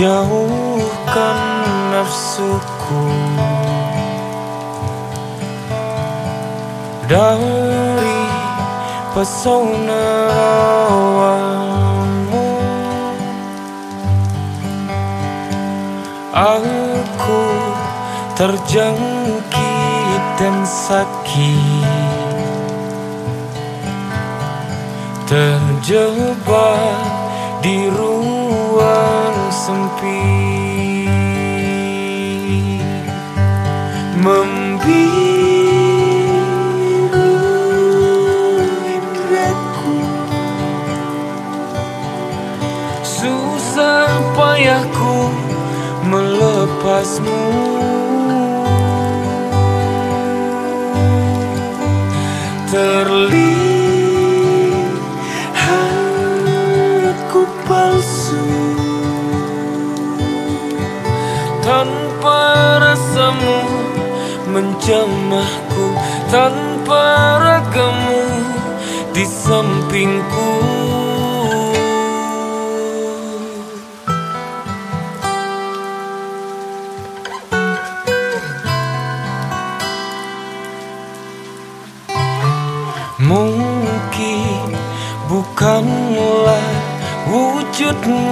Jauhkan nafsuku. Dari pesona rawamu. Aku terjangkit dan sakit. Terjebak di ruang sempit. Membiru indraku Susah payahku melepasmu Tanpa rasamu menjamahku Tanpa ragamu di sampingku. Mungkin bukanlah wujudmu.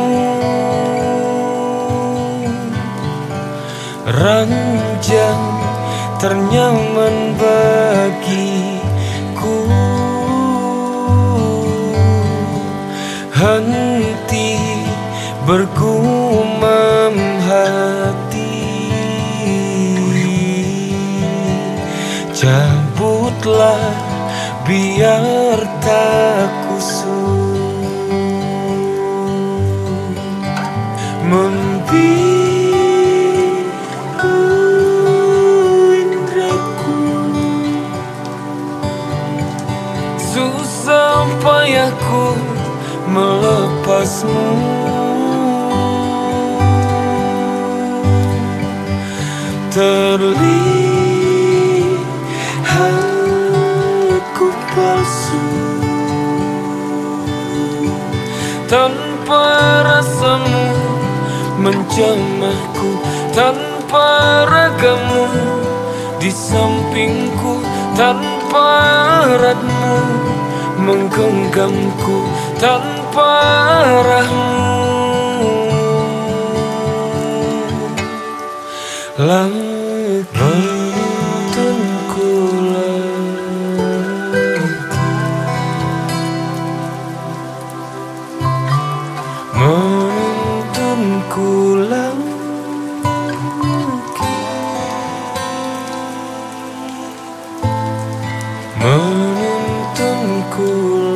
Ranjang ternyaman bagiku. Henti bergumam hati. Cabutlah biar tak kusut Membiru indraku Susah payahku melepasmu. Terlihat ku palsu. Tanpa rasamu menjamahku Tanpa ragamu. Di sampingku Tanpa eratmu menggenggamku Tanpa Langit too